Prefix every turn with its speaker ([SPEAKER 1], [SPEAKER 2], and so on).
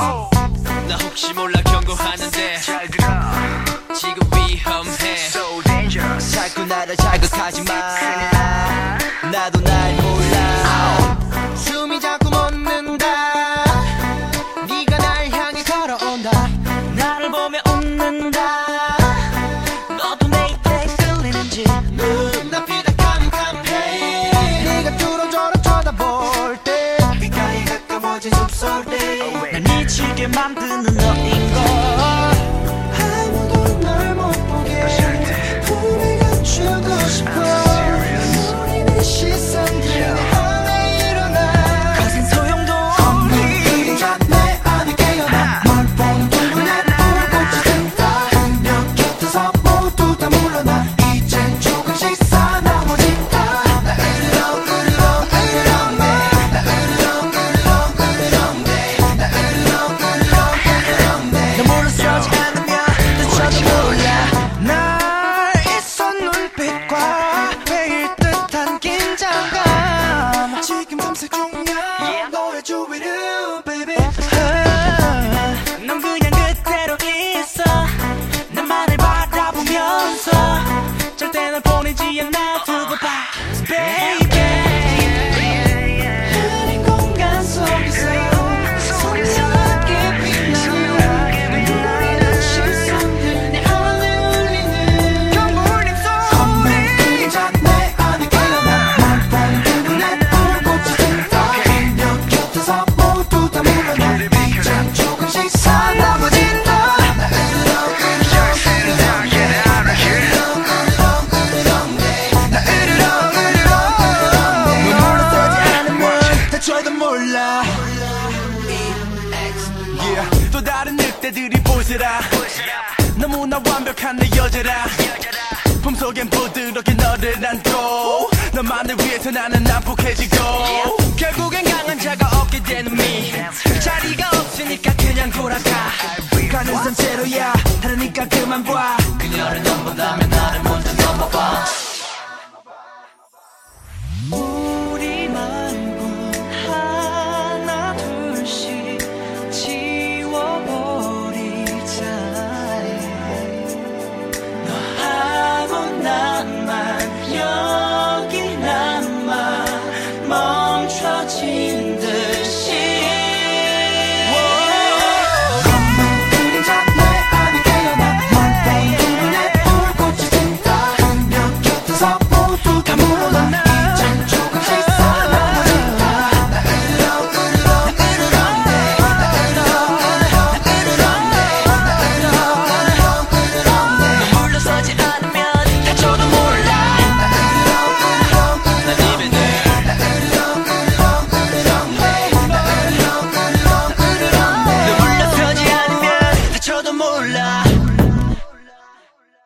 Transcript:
[SPEAKER 1] Oh.
[SPEAKER 2] 나 혹시 몰라 경고하는데.
[SPEAKER 1] 잘 들어.
[SPEAKER 2] 지금 위험해. 자꾸 나를 자극하지 마. 나도 날 I'm doing yeah. I'm gonna do it up. 너도 몰라.
[SPEAKER 3] Yeah. 또 다른 늑대들이 보시라. 너무나 완벽한 내 여자라. 품속엔 부드럽게 너를 안고 너만을 위해서 나는 난폭해지고
[SPEAKER 2] 결국엔 강한 자가 없게 되는 미. 자리가 없으니까 그냥 돌아가.
[SPEAKER 3] 가는 산채로야. 하라니까 그만 봐.
[SPEAKER 2] 그녀를 전부 다면 나를 먼저